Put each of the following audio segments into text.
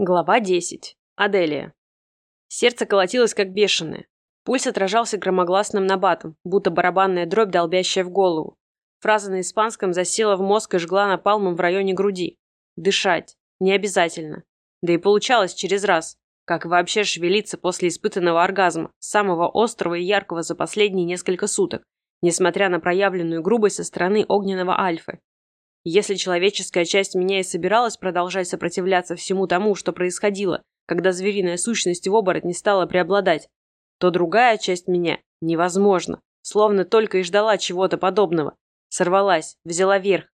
Глава 10. Аделия. Сердце колотилось как бешеное. Пульс отражался громогласным набатом, будто барабанная дробь, долбящая в голову. Фраза на испанском засела в мозг и жгла напалмом в районе груди. Дышать. Не обязательно. Да и получалось через раз. Как вообще шевелиться после испытанного оргазма, самого острого и яркого за последние несколько суток, несмотря на проявленную грубость со стороны огненного альфы. Если человеческая часть меня и собиралась продолжать сопротивляться всему тому, что происходило, когда звериная сущность в оборотне стала преобладать, то другая часть меня невозможно, словно только и ждала чего-то подобного. Сорвалась, взяла верх.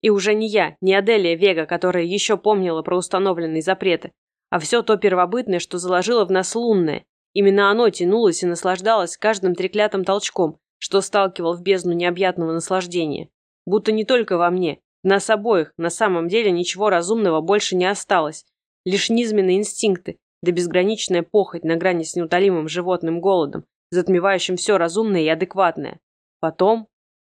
И уже не я, не Аделия Вега, которая еще помнила про установленные запреты, а все то первобытное, что заложило в нас лунное. Именно оно тянулось и наслаждалось каждым треклятым толчком, что сталкивал в бездну необъятного наслаждения. Будто не только во мне, нас обоих на самом деле ничего разумного больше не осталось. Лишь низменные инстинкты, да безграничная похоть на грани с неутолимым животным голодом, затмевающим все разумное и адекватное. Потом...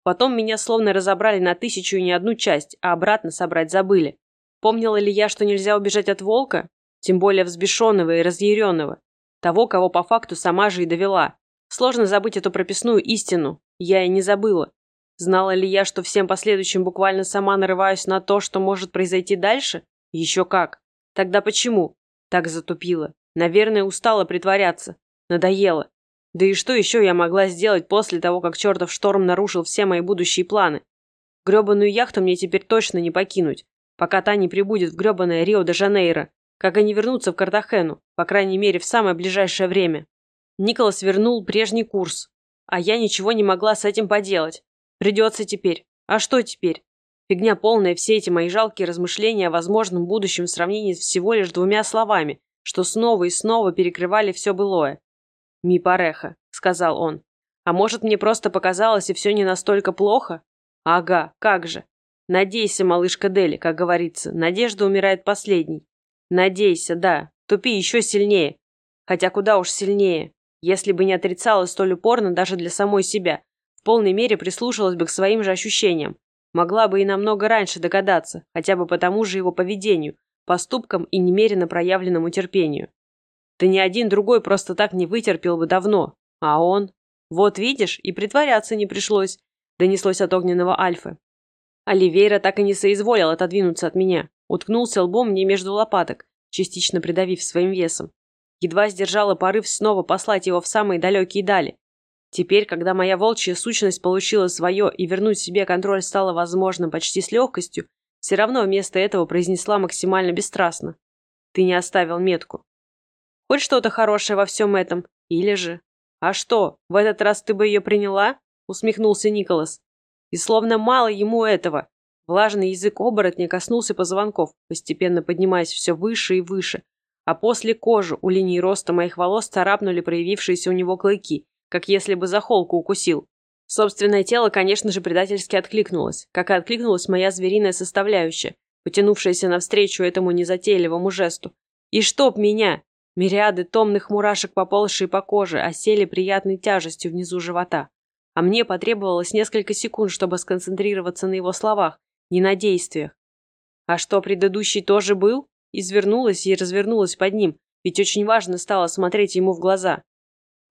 Потом меня словно разобрали на тысячу и не одну часть, а обратно собрать забыли. Помнила ли я, что нельзя убежать от волка? Тем более взбешенного и разъяренного. Того, кого по факту сама же и довела. Сложно забыть эту прописную истину. Я и не забыла. Знала ли я, что всем последующим буквально сама нарываюсь на то, что может произойти дальше? Еще как. Тогда почему? Так затупила. Наверное, устала притворяться. Надоело. Да и что еще я могла сделать после того, как чертов шторм нарушил все мои будущие планы? Гребаную яхту мне теперь точно не покинуть, пока та не прибудет в гребаное Рио-де-Жанейро, как они вернутся в Картахену, по крайней мере, в самое ближайшее время. Николас вернул прежний курс, а я ничего не могла с этим поделать. Придется теперь. А что теперь? Фигня полная все эти мои жалкие размышления о возможном будущем в сравнении с всего лишь двумя словами, что снова и снова перекрывали все былое. «Ми пареха», — сказал он. «А может, мне просто показалось, и все не настолько плохо?» «Ага, как же. Надейся, малышка Дели, как говорится. Надежда умирает последней. Надейся, да. Тупи еще сильнее. Хотя куда уж сильнее. Если бы не отрицала столь упорно даже для самой себя, полной мере прислушалась бы к своим же ощущениям. Могла бы и намного раньше догадаться, хотя бы по тому же его поведению, поступкам и немерено проявленному терпению. Да ни один другой просто так не вытерпел бы давно. А он? Вот видишь, и притворяться не пришлось, донеслось от огненного Альфы. Оливейра так и не соизволил отодвинуться от меня. Уткнулся лбом мне между лопаток, частично придавив своим весом. Едва сдержала порыв снова послать его в самые далекие дали. Теперь, когда моя волчья сущность получила свое и вернуть себе контроль стало возможным почти с легкостью, все равно вместо этого произнесла максимально бесстрастно. Ты не оставил метку. Хоть что-то хорошее во всем этом. Или же... А что, в этот раз ты бы ее приняла? Усмехнулся Николас. И словно мало ему этого. Влажный язык оборотня коснулся позвонков, постепенно поднимаясь все выше и выше. А после кожи у линии роста моих волос царапнули проявившиеся у него клыки, как если бы за холку укусил. Собственное тело, конечно же, предательски откликнулось, как и откликнулась моя звериная составляющая, потянувшаяся навстречу этому незатейливому жесту. И чтоб меня! Мириады томных мурашек, поползшие по коже, осели приятной тяжестью внизу живота. А мне потребовалось несколько секунд, чтобы сконцентрироваться на его словах, не на действиях. А что, предыдущий тоже был? Извернулась и развернулась под ним, ведь очень важно стало смотреть ему в глаза.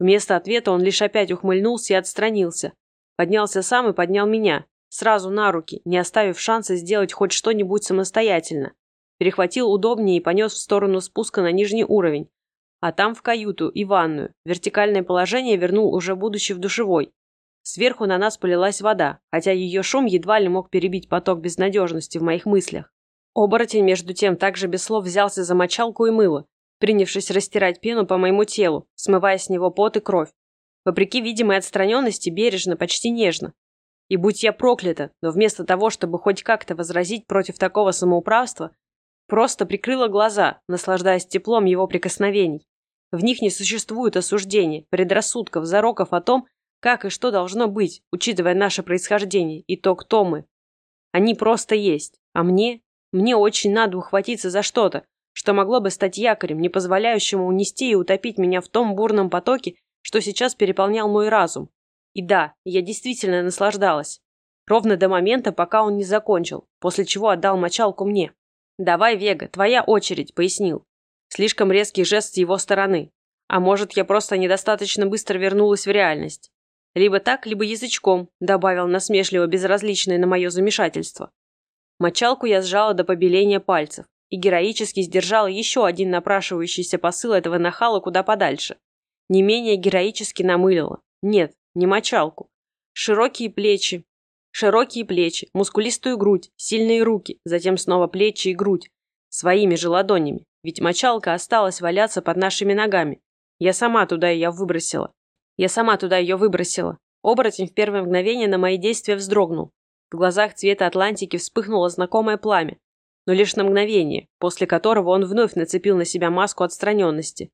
Вместо ответа он лишь опять ухмыльнулся и отстранился. Поднялся сам и поднял меня. Сразу на руки, не оставив шанса сделать хоть что-нибудь самостоятельно. Перехватил удобнее и понес в сторону спуска на нижний уровень. А там в каюту и ванную. Вертикальное положение вернул уже будучи в душевой. Сверху на нас полилась вода, хотя ее шум едва ли мог перебить поток безнадежности в моих мыслях. Оборотень, между тем, также без слов взялся за мочалку и мыло, принявшись растирать пену по моему телу, смывая с него пот и кровь. Вопреки видимой отстраненности, бережно, почти нежно. И будь я проклята, но вместо того, чтобы хоть как-то возразить против такого самоуправства, просто прикрыла глаза, наслаждаясь теплом его прикосновений. В них не существует осуждений, предрассудков, зароков о том, как и что должно быть, учитывая наше происхождение и то, кто мы. Они просто есть, а мне, мне очень надо ухватиться за что-то, что могло бы стать якорем, не позволяющим унести и утопить меня в том бурном потоке, что сейчас переполнял мой разум. И да, я действительно наслаждалась. Ровно до момента, пока он не закончил, после чего отдал мочалку мне. «Давай, Вега, твоя очередь», — пояснил. Слишком резкий жест с его стороны. А может, я просто недостаточно быстро вернулась в реальность. Либо так, либо язычком, добавил насмешливо безразличное на мое замешательство. Мочалку я сжала до побеления пальцев и героически сдержала еще один напрашивающийся посыл этого нахала куда подальше. Не менее героически намылила. Нет, не мочалку. Широкие плечи, широкие плечи, мускулистую грудь, сильные руки, затем снова плечи и грудь. Своими же ладонями, ведь мочалка осталась валяться под нашими ногами. Я сама туда ее выбросила. Я сама туда ее выбросила. Оборотень в первое мгновение на мои действия вздрогнул. В глазах цвета Атлантики вспыхнуло знакомое пламя, но лишь на мгновение, после которого он вновь нацепил на себя маску отстраненности.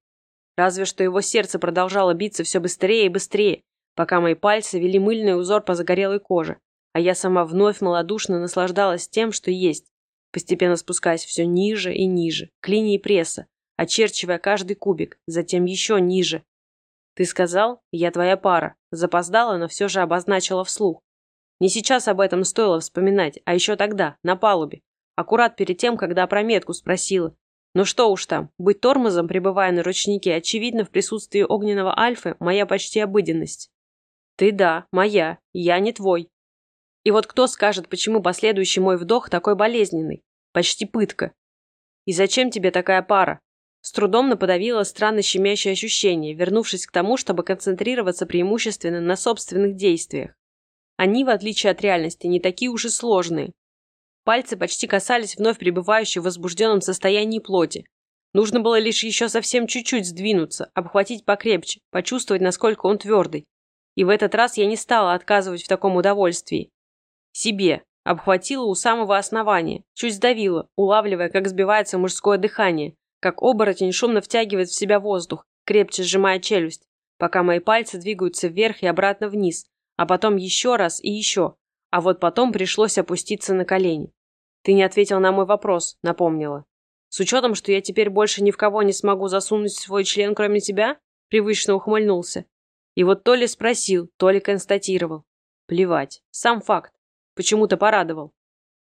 Разве что его сердце продолжало биться все быстрее и быстрее, пока мои пальцы вели мыльный узор по загорелой коже, а я сама вновь малодушно наслаждалась тем, что есть, постепенно спускаясь все ниже и ниже, к линии пресса, очерчивая каждый кубик, затем еще ниже. «Ты сказал, я твоя пара», запоздала, но все же обозначила вслух. Не сейчас об этом стоило вспоминать, а еще тогда, на палубе, аккурат перед тем, когда про метку спросила, ну что уж там, быть тормозом, пребывая на ручнике, очевидно, в присутствии огненного альфы, моя почти обыденность. Ты да, моя, я не твой. И вот кто скажет, почему последующий мой вдох такой болезненный? Почти пытка. И зачем тебе такая пара? С трудом наподавила странно щемящее ощущение, вернувшись к тому, чтобы концентрироваться преимущественно на собственных действиях. Они, в отличие от реальности, не такие уж и сложные, Пальцы почти касались вновь пребывающей в возбужденном состоянии плоти. Нужно было лишь еще совсем чуть-чуть сдвинуться, обхватить покрепче, почувствовать, насколько он твердый. И в этот раз я не стала отказывать в таком удовольствии. Себе. Обхватила у самого основания, чуть сдавила, улавливая, как сбивается мужское дыхание, как оборотень шумно втягивает в себя воздух, крепче сжимая челюсть, пока мои пальцы двигаются вверх и обратно вниз, а потом еще раз и еще, а вот потом пришлось опуститься на колени. «Ты не ответил на мой вопрос», — напомнила. «С учетом, что я теперь больше ни в кого не смогу засунуть свой член, кроме тебя?» Привычно ухмыльнулся. И вот то ли спросил, то ли констатировал. Плевать. Сам факт. Почему-то порадовал.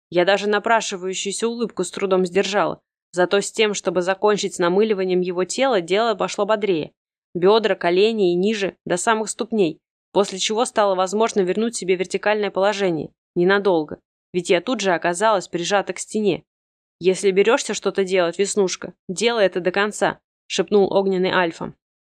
Я даже напрашивающуюся улыбку с трудом сдержала. Зато с тем, чтобы закончить с намыливанием его тела, дело пошло бодрее. Бедра, колени и ниже, до самых ступней. После чего стало возможно вернуть себе вертикальное положение. Ненадолго ведь я тут же оказалась прижата к стене. «Если берешься что-то делать, Веснушка, делай это до конца», — шепнул огненный Альфа.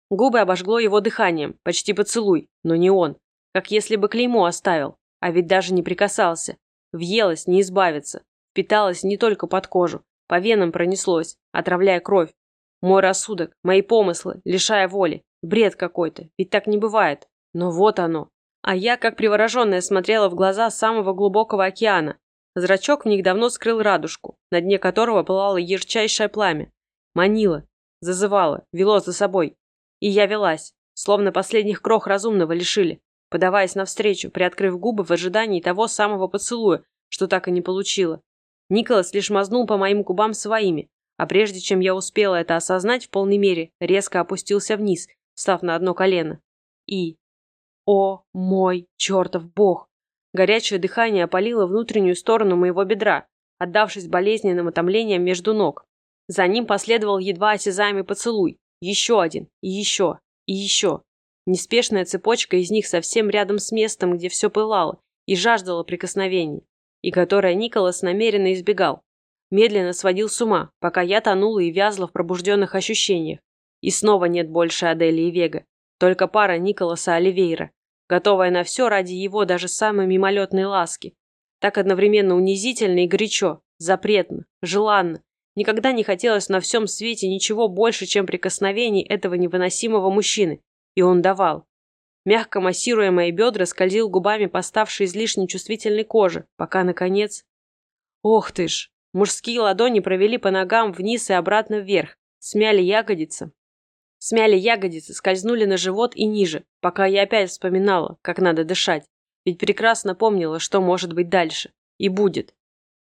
Губы обожгло его дыханием, почти поцелуй, но не он. Как если бы клеймо оставил, а ведь даже не прикасался. Въелась, не избавиться. Питалась не только под кожу, по венам пронеслось, отравляя кровь. Мой рассудок, мои помыслы, лишая воли. Бред какой-то, ведь так не бывает. Но вот оно, а я, как привороженная, смотрела в глаза самого глубокого океана. Зрачок в них давно скрыл радужку, на дне которого пылало ярчайшее пламя. Манила, зазывала, вело за собой. И я велась, словно последних крох разумного лишили, подаваясь навстречу, приоткрыв губы в ожидании того самого поцелуя, что так и не получила. Николас лишь мазнул по моим губам своими, а прежде чем я успела это осознать в полной мере, резко опустился вниз, встав на одно колено. И о мой чертов бог! Горячее дыхание опалило внутреннюю сторону моего бедра, отдавшись болезненным утомлением между ног. За ним последовал едва осязаемый поцелуй. Еще один, и еще, и еще. Неспешная цепочка из них совсем рядом с местом, где все пылало и жаждало прикосновений, и которое Николас намеренно избегал. Медленно сводил с ума, пока я тонула и вязла в пробужденных ощущениях. И снова нет больше Адели и Вега. Только пара Николаса Оливейра, готовая на все ради его даже самой мимолетной ласки. Так одновременно унизительно и горячо, запретно, желанно. Никогда не хотелось на всем свете ничего больше, чем прикосновений этого невыносимого мужчины. И он давал. Мягко массируя мои бедра, скользил губами по ставшей излишне чувствительной коже, пока, наконец... Ох ты ж! Мужские ладони провели по ногам вниз и обратно вверх, смяли ягодицы, Смяли ягодицы, скользнули на живот и ниже, пока я опять вспоминала, как надо дышать. Ведь прекрасно помнила, что может быть дальше. И будет.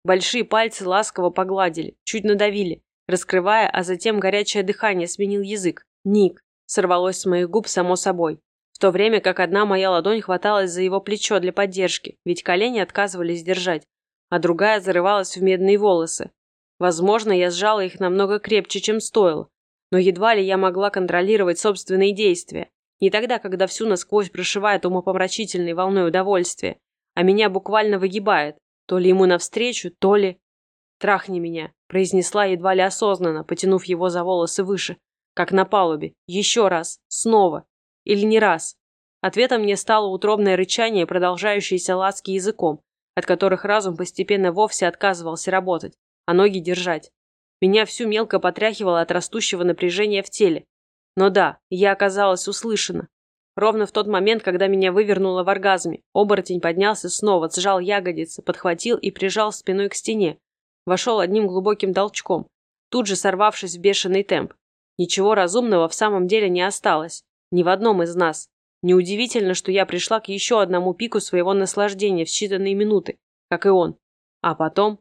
Большие пальцы ласково погладили, чуть надавили, раскрывая, а затем горячее дыхание сменил язык. Ник. Сорвалось с моих губ само собой. В то время как одна моя ладонь хваталась за его плечо для поддержки, ведь колени отказывались держать, а другая зарывалась в медные волосы. Возможно, я сжала их намного крепче, чем стоило, Но едва ли я могла контролировать собственные действия. Не тогда, когда всю насквозь прошивает умопомрачительной волной удовольствия, а меня буквально выгибает, то ли ему навстречу, то ли... «Трахни меня», – произнесла едва ли осознанно, потянув его за волосы выше, как на палубе. Еще раз. Снова. Или не раз. Ответом мне стало утробное рычание, продолжающееся ласки языком, от которых разум постепенно вовсе отказывался работать, а ноги держать. Меня всю мелко потряхивало от растущего напряжения в теле. Но да, я оказалась услышана. Ровно в тот момент, когда меня вывернуло в оргазме, оборотень поднялся снова, сжал ягодицы, подхватил и прижал спиной к стене. Вошел одним глубоким толчком, тут же сорвавшись в бешеный темп. Ничего разумного в самом деле не осталось. Ни в одном из нас. Неудивительно, что я пришла к еще одному пику своего наслаждения в считанные минуты, как и он. А потом...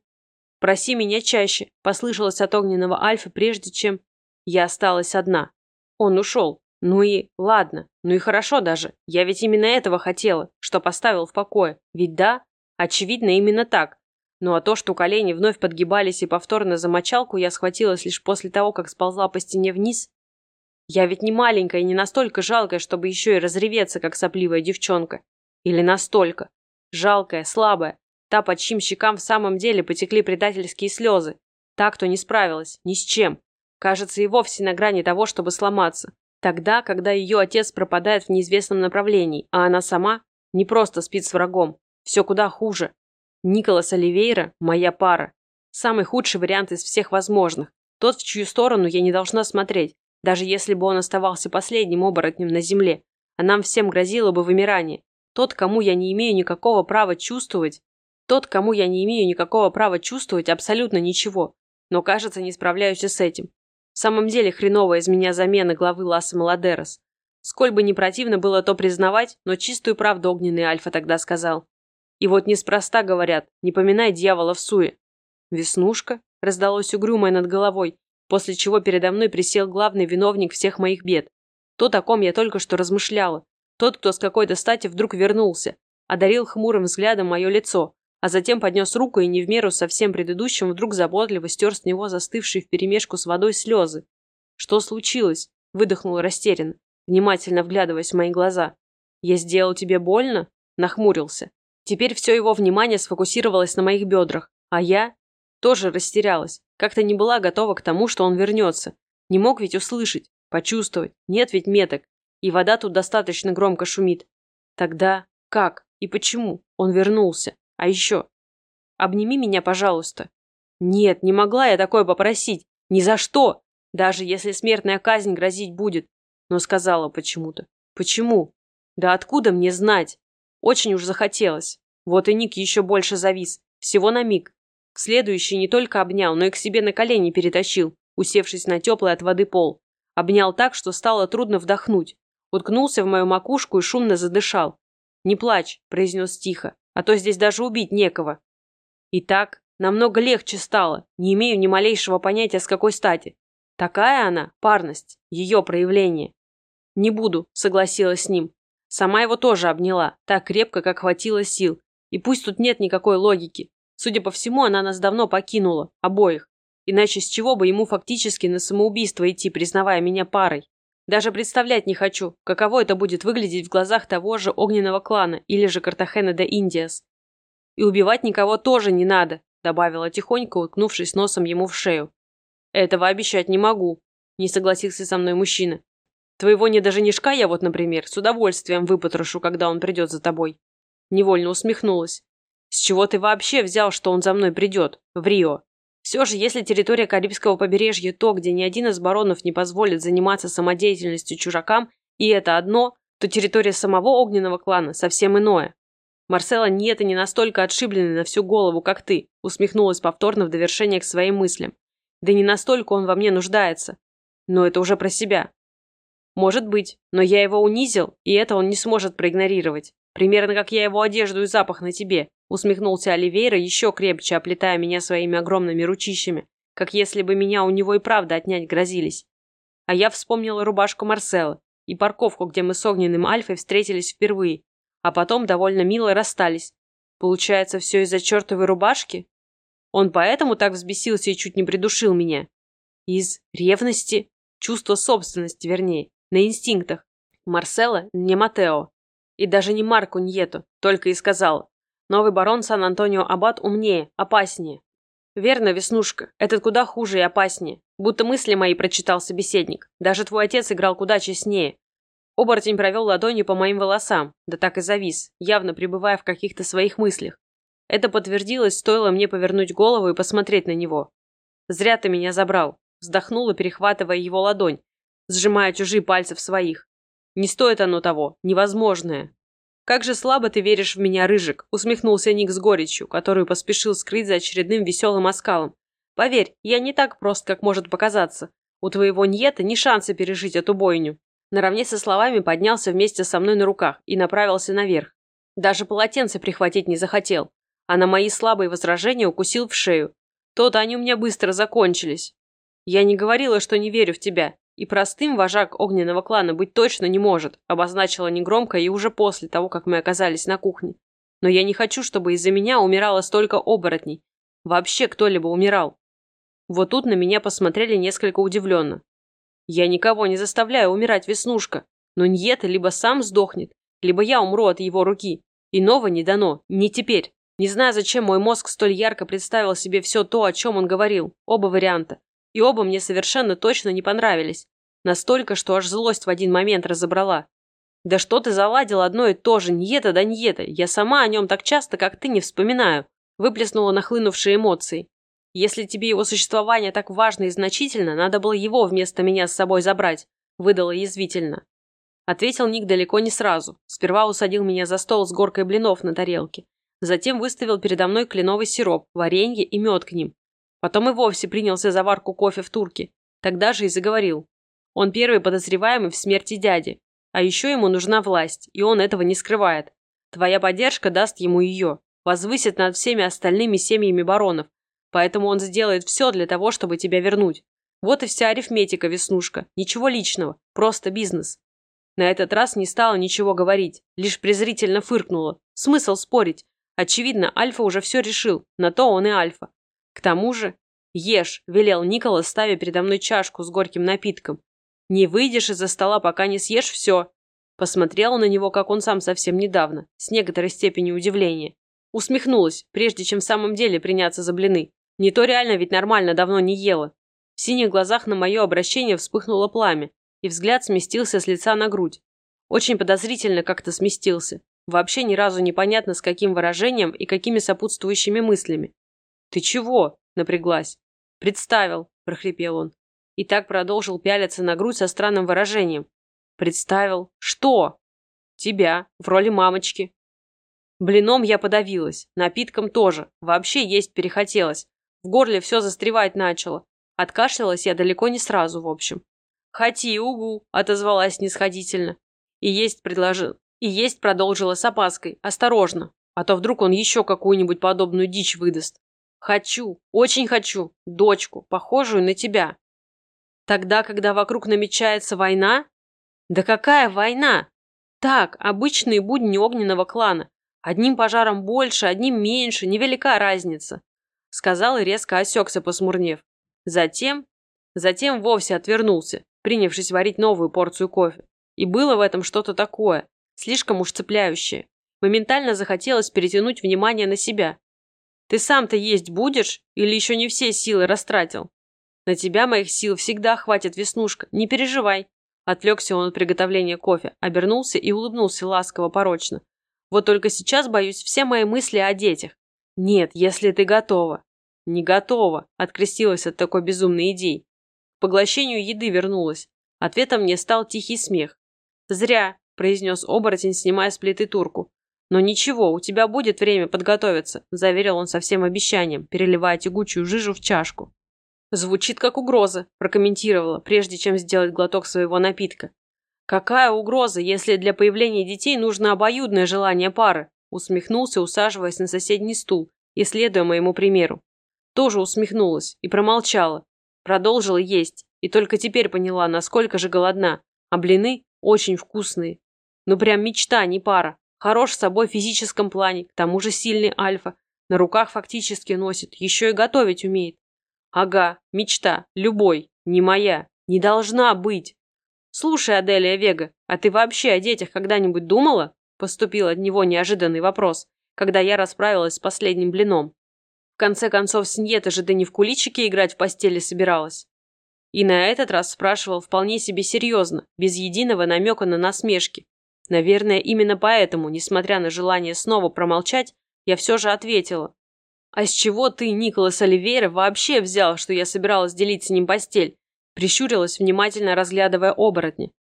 «Проси меня чаще», — послышалось от огненного Альфа, прежде чем я осталась одна. Он ушел. Ну и ладно, ну и хорошо даже. Я ведь именно этого хотела, что поставил в покое. Ведь да, очевидно, именно так. Ну а то, что колени вновь подгибались и повторно за мочалку я схватилась лишь после того, как сползла по стене вниз. Я ведь не маленькая и не настолько жалкая, чтобы еще и разреветься, как сопливая девчонка. Или настолько. Жалкая, слабая. Та, под чьим щекам в самом деле потекли предательские слезы. Та, кто не справилась. Ни с чем. Кажется, и вовсе на грани того, чтобы сломаться. Тогда, когда ее отец пропадает в неизвестном направлении, а она сама не просто спит с врагом. Все куда хуже. Николас Оливейра – моя пара. Самый худший вариант из всех возможных. Тот, в чью сторону я не должна смотреть, даже если бы он оставался последним оборотнем на земле, а нам всем грозило бы вымирание. Тот, кому я не имею никакого права чувствовать, тот, кому я не имею никакого права чувствовать абсолютно ничего, но, кажется, не справляюсь с этим. В самом деле хреновая из меня замена главы Ласса Маладерос. Сколь бы не противно было то признавать, но чистую правду огненный Альфа тогда сказал. И вот неспроста говорят, не поминай дьявола в суе. «Веснушка?» – раздалось угрюмое над головой, после чего передо мной присел главный виновник всех моих бед. Тот, о ком я только что размышляла. Тот, кто с какой-то стати вдруг вернулся, одарил хмурым взглядом мое лицо, а затем поднес руку и не в меру со всем предыдущим вдруг заботливо стер с него застывшие вперемешку с водой слезы. «Что случилось?» – выдохнул растерянно, внимательно вглядываясь в мои глаза. «Я сделал тебе больно?» – нахмурился. Теперь все его внимание сфокусировалось на моих бедрах, а я тоже растерялась, как-то не была готова к тому, что он вернется. Не мог ведь услышать, почувствовать, нет ведь меток, и вода тут достаточно громко шумит. Тогда как и почему он вернулся? А еще... Обними меня, пожалуйста. Нет, не могла я такое попросить. Ни за что. Даже если смертная казнь грозить будет. Но сказала почему-то. Почему? Да откуда мне знать? Очень уж захотелось. Вот и Ник еще больше завис. Всего на миг. Следующий не только обнял, но и к себе на колени перетащил, усевшись на теплый от воды пол. Обнял так, что стало трудно вдохнуть. Уткнулся в мою макушку и шумно задышал. «Не плачь», – произнес тихо а то здесь даже убить некого. И так намного легче стало, не имею ни малейшего понятия, с какой стати. Такая она, парность, ее проявление. Не буду, согласилась с ним. Сама его тоже обняла, так крепко, как хватило сил. И пусть тут нет никакой логики. Судя по всему, она нас давно покинула, обоих. Иначе с чего бы ему фактически на самоубийство идти, признавая меня парой? Даже представлять не хочу, каково это будет выглядеть в глазах того же огненного клана или же Картахена де Индиас. И убивать никого тоже не надо, добавила тихонько, уткнувшись носом ему в шею. Этого обещать не могу, не согласился со мной мужчина. Твоего недоженишка я вот, например, с удовольствием выпотрошу, когда он придет за тобой. Невольно усмехнулась. С чего ты вообще взял, что он за мной придет? В Рио. Все же, если территория Карибского побережья то, где ни один из баронов не позволит заниматься самодеятельностью чужакам, и это одно, то территория самого огненного клана совсем иное. Марсела не это не настолько отшибленный на всю голову, как ты, усмехнулась повторно в довершение к своим мыслям. Да не настолько он во мне нуждается. Но это уже про себя. Может быть, но я его унизил, и это он не сможет проигнорировать. Примерно как я его одежду и запах на тебе. Усмехнулся Оливейра, еще крепче оплетая меня своими огромными ручищами, как если бы меня у него и правда отнять грозились. А я вспомнила рубашку Марсела и парковку, где мы с огненным Альфой встретились впервые, а потом довольно мило расстались. Получается, все из-за чертовой рубашки? Он поэтому так взбесился и чуть не придушил меня? Из ревности? Чувство собственности, вернее. На инстинктах. Марсело не Матео. И даже не Марко Ньето, только и сказал. Новый барон Сан-Антонио Аббат умнее, опаснее. Верно, Веснушка, этот куда хуже и опаснее. Будто мысли мои прочитал собеседник. Даже твой отец играл куда честнее. Оборотень провел ладонью по моим волосам, да так и завис, явно пребывая в каких-то своих мыслях. Это подтвердилось, стоило мне повернуть голову и посмотреть на него. «Зря ты меня забрал», – вздохнула, перехватывая его ладонь, сжимая чужие пальцы в своих. «Не стоит оно того, невозможное». «Как же слабо ты веришь в меня, Рыжик», – усмехнулся Ник с горечью, которую поспешил скрыть за очередным веселым оскалом. «Поверь, я не так прост, как может показаться. У твоего Ньета ни шанса пережить эту бойню». Наравне со словами поднялся вместе со мной на руках и направился наверх. Даже полотенце прихватить не захотел, а на мои слабые возражения укусил в шею. То-то они у меня быстро закончились. Я не говорила, что не верю в тебя, и простым вожак огненного клана быть точно не может, обозначила негромко и уже после того, как мы оказались на кухне. Но я не хочу, чтобы из-за меня умирало столько оборотней. Вообще кто-либо умирал. Вот тут на меня посмотрели несколько удивленно. Я никого не заставляю умирать, Веснушка, но Ньета либо сам сдохнет, либо я умру от его руки. Иного не дано, не теперь. Не знаю, зачем мой мозг столь ярко представил себе все то, о чем он говорил. Оба варианта. И оба мне совершенно точно не понравились. Настолько, что аж злость в один момент разобрала. Да что ты заладил одно и то же, это да это. Я сама о нем так часто, как ты, не вспоминаю. Выплеснула нахлынувшие эмоции. Если тебе его существование так важно и значительно, надо было его вместо меня с собой забрать. Выдала язвительно. Ответил Ник далеко не сразу. Сперва усадил меня за стол с горкой блинов на тарелке. Затем выставил передо мной кленовый сироп, варенье и мед к ним. Потом и вовсе принялся за варку кофе в турке. Тогда же и заговорил. Он первый подозреваемый в смерти дяди. А еще ему нужна власть, и он этого не скрывает. Твоя поддержка даст ему ее, возвысит над всеми остальными семьями баронов. Поэтому он сделает все для того, чтобы тебя вернуть. Вот и вся арифметика, Веснушка. Ничего личного, просто бизнес. На этот раз не стала ничего говорить, лишь презрительно фыркнула. Смысл спорить? Очевидно, Альфа уже все решил, на то он и Альфа. К тому же, ешь, велел Николас, ставя передо мной чашку с горьким напитком. Не выйдешь из-за стола, пока не съешь все. Посмотрела на него, как он сам совсем недавно, с некоторой степенью удивления. Усмехнулась, прежде чем в самом деле приняться за блины. Не то реально ведь нормально давно не ела. В синих глазах на мое обращение вспыхнуло пламя, и взгляд сместился с лица на грудь. Очень подозрительно как-то сместился. Вообще ни разу непонятно, с каким выражением и какими сопутствующими мыслями. «Ты чего?» – напряглась. «Представил», – прохрипел он. И так продолжил пялиться на грудь со странным выражением. «Представил? Что?» «Тебя, в роли мамочки». Блином я подавилась, напитком тоже, вообще есть перехотелось. В горле все застревать начало. Откашлялась я далеко не сразу, в общем. «Хоти, угу», – отозвалась снисходительно. И есть предложил. И есть продолжила с опаской. Осторожно, а то вдруг он еще какую-нибудь подобную дичь выдаст. Хочу, очень хочу, дочку, похожую на тебя. Тогда, когда вокруг намечается война? Да какая война? Так, обычные будни огненного клана. Одним пожаром больше, одним меньше, невелика разница. Сказал и резко осекся, посмурнев. Затем, затем вовсе отвернулся, принявшись варить новую порцию кофе. И было в этом что-то такое, Слишком уж цепляющее. Моментально захотелось перетянуть внимание на себя. Ты сам-то есть будешь или еще не все силы растратил? На тебя моих сил всегда хватит, Веснушка, не переживай. Отвлекся он от приготовления кофе, обернулся и улыбнулся ласково порочно. Вот только сейчас, боюсь, все мои мысли о детях. Нет, если ты готова. Не готова, открестилась от такой безумной идеи. К поглощению еды вернулась. Ответом мне стал тихий смех. Зря, произнес оборотень, снимая с плиты турку. «Но ничего, у тебя будет время подготовиться», – заверил он со всем обещанием, переливая тягучую жижу в чашку. «Звучит как угроза», – прокомментировала, прежде чем сделать глоток своего напитка. «Какая угроза, если для появления детей нужно обоюдное желание пары?» – усмехнулся, усаживаясь на соседний стул и следуя моему примеру. Тоже усмехнулась и промолчала. Продолжила есть, и только теперь поняла, насколько же голодна. А блины очень вкусные. Ну прям мечта, не пара. Хорош с собой в физическом плане, к тому же сильный альфа. На руках фактически носит, еще и готовить умеет. Ага, мечта, любой, не моя. Не должна быть. Слушай, Аделия Вега, а ты вообще о детях когда-нибудь думала? Поступил от него неожиданный вопрос, когда я расправилась с последним блином. В конце концов, Синьета же ты не в куличики играть в постели собиралась. И на этот раз спрашивал вполне себе серьезно, без единого намека на насмешки. Наверное, именно поэтому, несмотря на желание снова промолчать, я все же ответила. «А с чего ты, Николас Оливейра, вообще взял, что я собиралась делить с ним постель?» Прищурилась, внимательно разглядывая оборотни.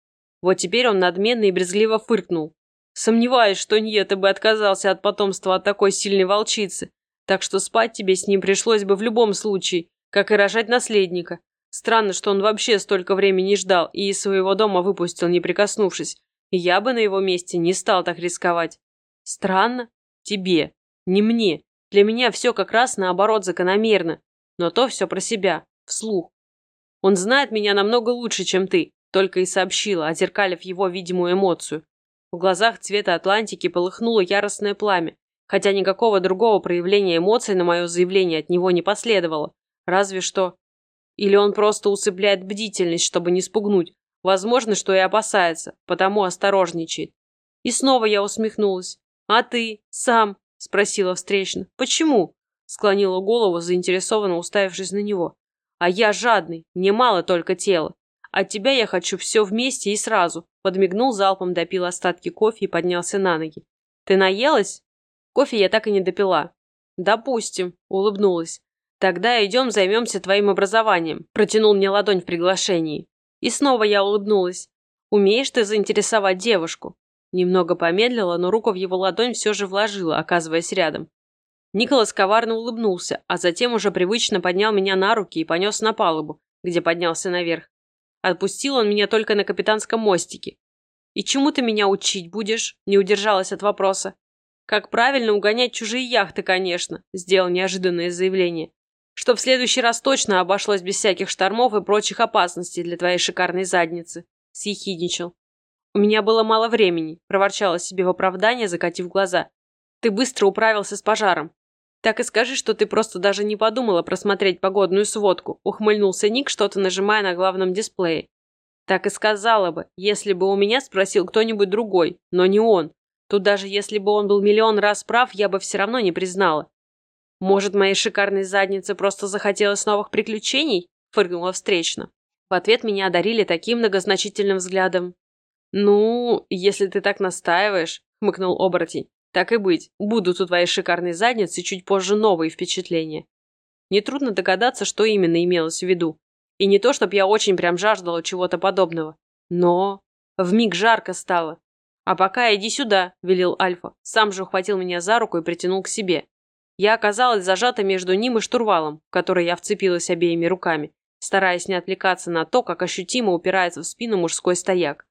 Вот теперь он надменно и брезгливо фыркнул. Сомневаюсь, что ты бы отказался от потомства от такой сильной волчицы. Так что спать тебе с ним пришлось бы в любом случае, как и рожать наследника. Странно, что он вообще столько времени ждал и из своего дома выпустил, не прикоснувшись. Я бы на его месте не стал так рисковать. Странно? Тебе. Не мне. Для меня все как раз наоборот закономерно. Но то все про себя. Вслух. Он знает меня намного лучше, чем ты, только и сообщила, озеркалив его видимую эмоцию. В глазах цвета Атлантики полыхнуло яростное пламя, хотя никакого другого проявления эмоций на мое заявление от него не последовало. Разве что... Или он просто усыпляет бдительность, чтобы не спугнуть. Возможно, что и опасается, потому осторожничает. И снова я усмехнулась. «А ты? Сам?» – спросила встречно. «Почему?» – склонила голову, заинтересованно уставившись на него. «А я жадный, мне мало только тела. От тебя я хочу все вместе и сразу. Подмигнул залпом, допил остатки кофе и поднялся на ноги. Ты наелась? Кофе я так и не допила. Допустим, улыбнулась. Тогда идем займемся твоим образованием. Протянул мне ладонь в приглашении. И снова я улыбнулась. Умеешь ты заинтересовать девушку? Немного помедлила, но руку в его ладонь все же вложила, оказываясь рядом. Николас коварно улыбнулся, а затем уже привычно поднял меня на руки и понес на палубу, где поднялся наверх. Отпустил он меня только на капитанском мостике. «И чему ты меня учить будешь?» – не удержалась от вопроса. «Как правильно угонять чужие яхты, конечно», – сделал неожиданное заявление. «Что в следующий раз точно обошлось без всяких штормов и прочих опасностей для твоей шикарной задницы», – съехидничал. «У меня было мало времени», – проворчала себе в оправдание, закатив глаза. «Ты быстро управился с пожаром. «Так и скажи, что ты просто даже не подумала просмотреть погодную сводку», ухмыльнулся Ник, что-то нажимая на главном дисплее. «Так и сказала бы, если бы у меня спросил кто-нибудь другой, но не он. Тут даже если бы он был миллион раз прав, я бы все равно не признала». «Может, моей шикарной заднице просто захотелось новых приключений?» фыркнула встречно. В ответ меня одарили таким многозначительным взглядом. «Ну, если ты так настаиваешь», — хмыкнул оборотень. Так и быть, будут у твоей шикарной задницы чуть позже новые впечатления. Нетрудно догадаться, что именно имелось в виду. И не то, чтобы я очень прям жаждала чего-то подобного. Но... Вмиг жарко стало. «А пока иди сюда», — велел Альфа. Сам же ухватил меня за руку и притянул к себе. Я оказалась зажата между ним и штурвалом, в который я вцепилась обеими руками, стараясь не отвлекаться на то, как ощутимо упирается в спину мужской стояк.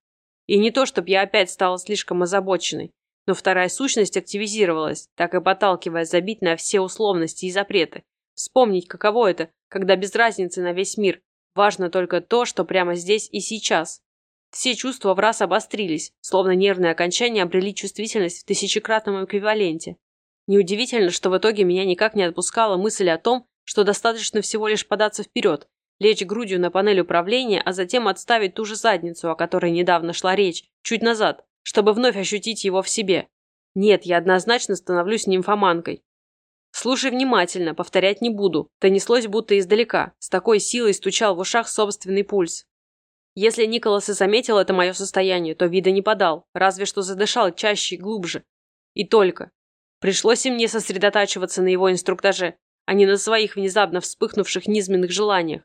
И не то, чтобы я опять стала слишком озабоченной, но вторая сущность активизировалась, так и подталкивая забить на все условности и запреты. Вспомнить, каково это, когда без разницы на весь мир. Важно только то, что прямо здесь и сейчас. Все чувства в раз обострились, словно нервные окончания обрели чувствительность в тысячекратном эквиваленте. Неудивительно, что в итоге меня никак не отпускала мысль о том, что достаточно всего лишь податься вперед, лечь грудью на панель управления, а затем отставить ту же задницу, о которой недавно шла речь, чуть назад, чтобы вновь ощутить его в себе. Нет, я однозначно становлюсь нимфоманкой. Слушай внимательно, повторять не буду. Донеслось будто издалека. С такой силой стучал в ушах собственный пульс. Если Николас и заметил это мое состояние, то вида не подал, разве что задышал чаще и глубже. И только. Пришлось и мне сосредотачиваться на его инструктаже, а не на своих внезапно вспыхнувших низменных желаниях.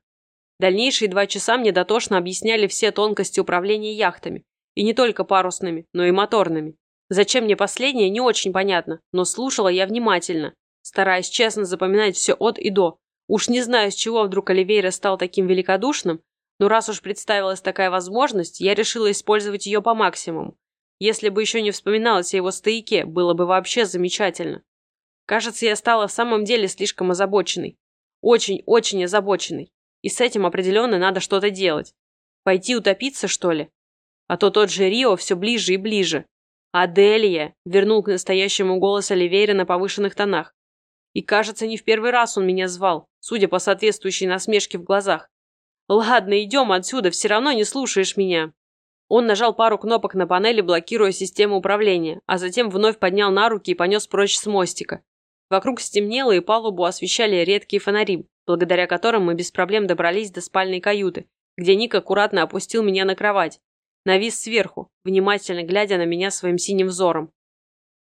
Дальнейшие два часа мне дотошно объясняли все тонкости управления яхтами, и не только парусными, но и моторными. Зачем мне последнее, не очень понятно, но слушала я внимательно, стараясь честно запоминать все от и до. Уж не знаю, с чего вдруг Оливейра стал таким великодушным, но раз уж представилась такая возможность, я решила использовать ее по максимуму. Если бы еще не вспоминалось о его стояке, было бы вообще замечательно. Кажется, я стала в самом деле слишком озабоченной. Очень-очень озабоченной. И с этим определенно надо что-то делать. Пойти утопиться, что ли? А то тот же Рио все ближе и ближе. «Аделия!» – вернул к настоящему голос Оливейра на повышенных тонах. И, кажется, не в первый раз он меня звал, судя по соответствующей насмешке в глазах. Ладно, идем отсюда, все равно не слушаешь меня. Он нажал пару кнопок на панели, блокируя систему управления, а затем вновь поднял на руки и понес прочь с мостика. Вокруг стемнело, и палубу освещали редкие фонари, благодаря которым мы без проблем добрались до спальной каюты, где Ник аккуратно опустил меня на кровать. Навис сверху, внимательно глядя на меня своим синим взором.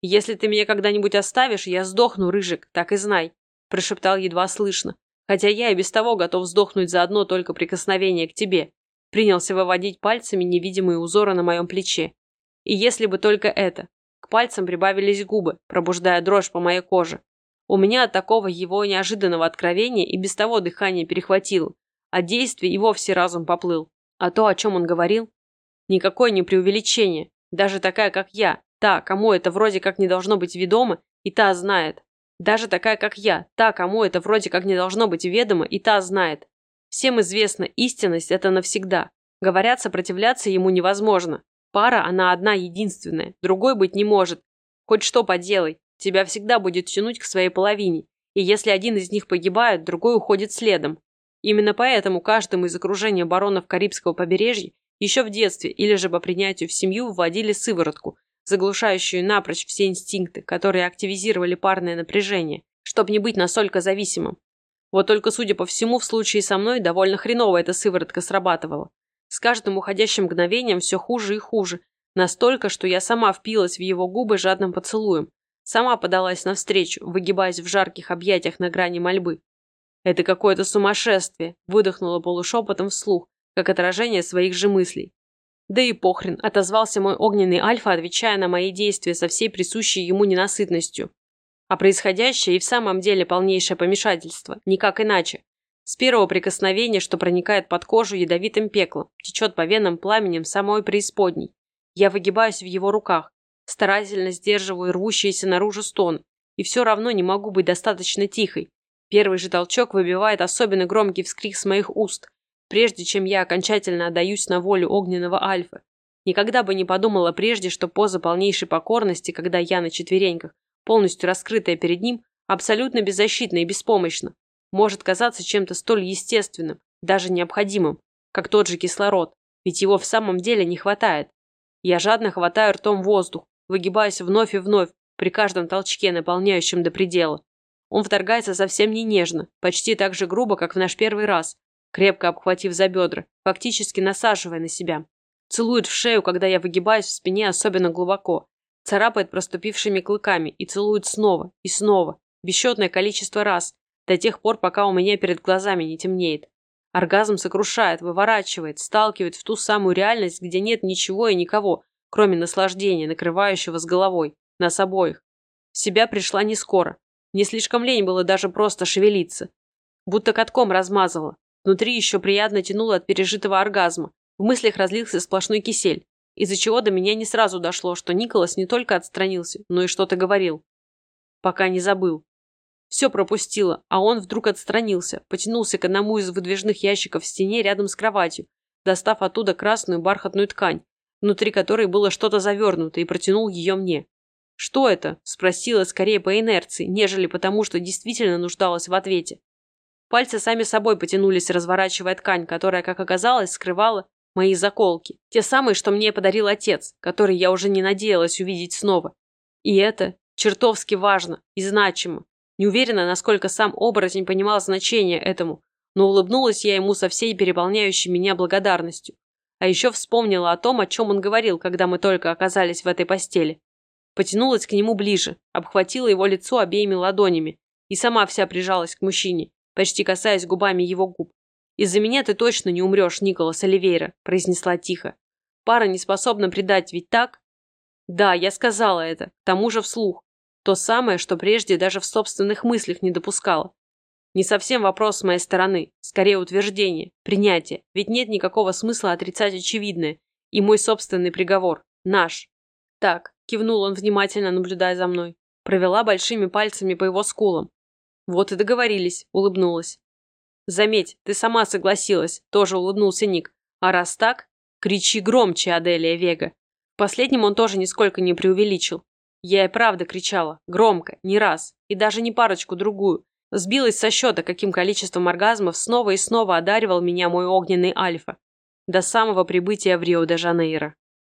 «Если ты меня когда-нибудь оставишь, я сдохну, Рыжик, так и знай», прошептал едва слышно, хотя я и без того готов сдохнуть за одно только прикосновение к тебе. Принялся выводить пальцами невидимые узоры на моем плече. И если бы только это. К пальцам прибавились губы, пробуждая дрожь по моей коже. У меня от такого его неожиданного откровения и без того дыхание перехватило, а действие и вовсе разум поплыл. А то, о чем он говорил, никакое не преувеличение. Даже такая, как я, та, кому это вроде как не должно быть ведомо, и та знает. Даже такая, как я, та, кому это вроде как не должно быть ведомо, и та знает. Всем известно, истинность – это навсегда. Говорят, сопротивляться ему невозможно. Пара, она одна единственная, другой быть не может. Хоть что поделай, тебя всегда будет тянуть к своей половине. И если один из них погибает, другой уходит следом. Именно поэтому каждому из окружения баронов Карибского побережья еще в детстве или же по принятию в семью вводили сыворотку, заглушающую напрочь все инстинкты, которые активизировали парное напряжение, чтобы не быть настолько зависимым. Вот только, судя по всему, в случае со мной довольно хреново эта сыворотка срабатывала. С каждым уходящим мгновением все хуже и хуже. Настолько, что я сама впилась в его губы жадным поцелуем. Сама подалась навстречу, выгибаясь в жарких объятиях на грани мольбы. «Это какое-то сумасшествие», – выдохнула полушепотом вслух, как отражение своих же мыслей. «Да и похрен», – отозвался мой огненный альфа, отвечая на мои действия со всей присущей ему ненасытностью. А происходящее и в самом деле полнейшее помешательство, никак иначе. С первого прикосновения, что проникает под кожу ядовитым пеклом, течет по венам пламенем самой преисподней. Я выгибаюсь в его руках, старательно сдерживаю рвущиеся наружу стон, и все равно не могу быть достаточно тихой. Первый же толчок выбивает особенно громкий вскрик с моих уст, прежде чем я окончательно отдаюсь на волю огненного альфа. Никогда бы не подумала прежде, что поза полнейшей покорности, когда я на четвереньках, полностью раскрытая перед ним, абсолютно беззащитна и беспомощна, может казаться чем-то столь естественным, даже необходимым, как тот же кислород, ведь его в самом деле не хватает. Я жадно хватаю ртом воздух, выгибаясь вновь и вновь при каждом толчке, наполняющем до предела. Он вторгается совсем не нежно, почти так же грубо, как в наш первый раз, крепко обхватив за бедра, фактически насаживая на себя. Целует в шею, когда я выгибаюсь в спине особенно глубоко, царапает проступившими клыками и целует снова и снова, бесчетное количество раз, до тех пор, пока у меня перед глазами не темнеет. Оргазм сокрушает, выворачивает, сталкивает в ту самую реальность, где нет ничего и никого, кроме наслаждения, накрывающего с головой, нас обоих. В себя пришла не скоро. Не слишком лень было даже просто шевелиться. Будто катком размазала. Внутри еще приятно тянуло от пережитого оргазма. В мыслях разлился сплошной кисель из-за чего до меня не сразу дошло, что Николас не только отстранился, но и что-то говорил. Пока не забыл. Все пропустила, а он вдруг отстранился, потянулся к одному из выдвижных ящиков в стене рядом с кроватью, достав оттуда красную бархатную ткань, внутри которой было что-то завернуто, и протянул ее мне. «Что это?» – спросила скорее по инерции, нежели потому, что действительно нуждалась в ответе. Пальцы сами собой потянулись, разворачивая ткань, которая, как оказалось, скрывала Мои заколки. Те самые, что мне подарил отец, которые я уже не надеялась увидеть снова. И это чертовски важно и значимо. Не уверена, насколько сам оборотень понимал значение этому, но улыбнулась я ему со всей переполняющей меня благодарностью. А еще вспомнила о том, о чем он говорил, когда мы только оказались в этой постели. Потянулась к нему ближе, обхватила его лицо обеими ладонями и сама вся прижалась к мужчине, почти касаясь губами его губ. «Из-за меня ты точно не умрешь, Николас Оливейра», – произнесла тихо. «Пара не способна предать, ведь так?» «Да, я сказала это, к тому же вслух. То самое, что прежде даже в собственных мыслях не допускала. Не совсем вопрос с моей стороны, скорее утверждение, принятие, ведь нет никакого смысла отрицать очевидное. И мой собственный приговор. Наш. Так, кивнул он, внимательно наблюдая за мной. Провела большими пальцами по его скулам. Вот и договорились, улыбнулась. Заметь, ты сама согласилась, тоже улыбнулся Ник. А раз так, кричи громче, Аделия Вега. Последним он тоже нисколько не преувеличил. Я и правда кричала, громко, не раз, и даже не парочку-другую. Сбилась со счета, каким количеством оргазмов снова и снова одаривал меня мой огненный альфа. До самого прибытия в Рио-де-Жанейро.